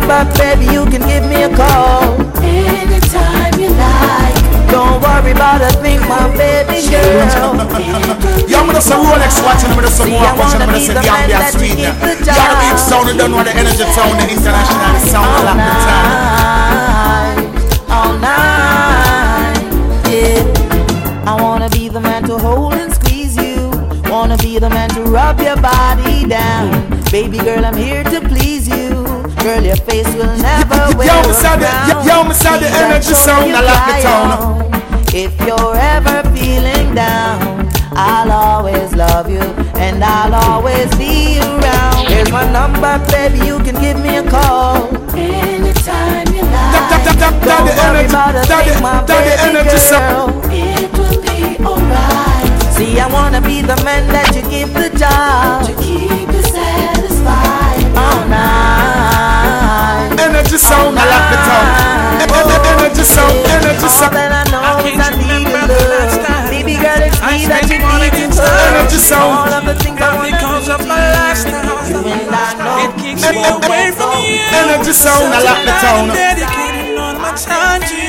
number, baby, you can give me a call. Anytime you like. Don't worry about a thing, my baby girl. Yo, I'm gonna say Rolex watching, I'm gonna say See, more I watching, I'm wanna gonna be say the man Gambia that you Sweden. keep the Yeah, big sound, you don't know the energy sound, the international sound, a All lot of time. night, all night, yeah. I wanna be the man to hold and squeeze you. Wanna be the man to rub your body down. Baby girl, I'm here to please you. Girl, your face will never wear yo, a me say the- yo, me say the energy sound, you I like the cry tone. on. If you're ever feeling down, I'll always love you and I'll always be around. Here's my number, baby, you can give me a call. Anytime you That, that, that, like. that, that Don't the worry energy, about a that thing, the, my that the baby energy sound. girl. It will be alright. See, I wanna be the man that you give the job Energy sound, I like the tone. E- e- Energy sound, energy All sound. that I know I is I need last love. Baby girl, it's me that you need time. Energy love. sound. All of the things I wanna because of my you. lifestyle. You and I know. It keeps me away from you. Energy sound, I like the tone. I'm dedicating all my time to you.